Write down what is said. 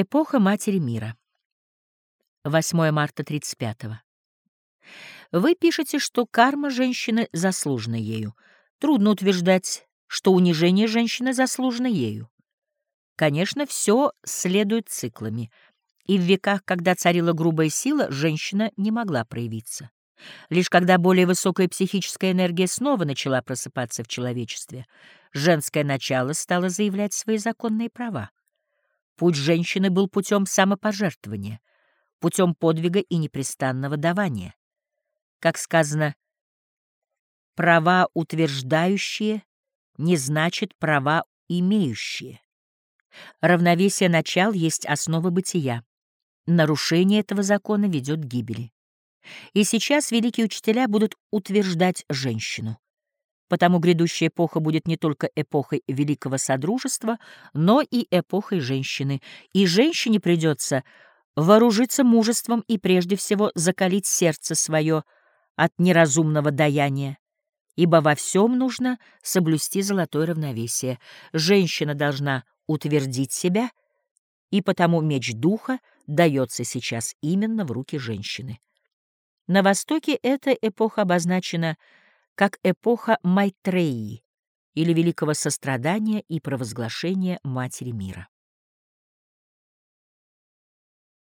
Эпоха Матери Мира. 8 марта 35 -го. Вы пишете, что карма женщины заслужена ею. Трудно утверждать, что унижение женщины заслужено ею. Конечно, все следует циклами, и в веках, когда царила грубая сила, женщина не могла проявиться. Лишь когда более высокая психическая энергия снова начала просыпаться в человечестве, женское начало стало заявлять свои законные права. Путь женщины был путем самопожертвования, путем подвига и непрестанного давания. Как сказано, права утверждающие не значит права имеющие. Равновесие начал есть основа бытия. Нарушение этого закона ведет к гибели. И сейчас великие учителя будут утверждать женщину. Потому грядущая эпоха будет не только эпохой великого содружества, но и эпохой женщины. И женщине придется вооружиться мужеством и прежде всего закалить сердце свое от неразумного даяния, ибо во всем нужно соблюсти золотое равновесие. Женщина должна утвердить себя, и потому меч духа дается сейчас именно в руки женщины. На Востоке эта эпоха обозначена как эпоха Майтреи или великого сострадания и провозглашения Матери мира.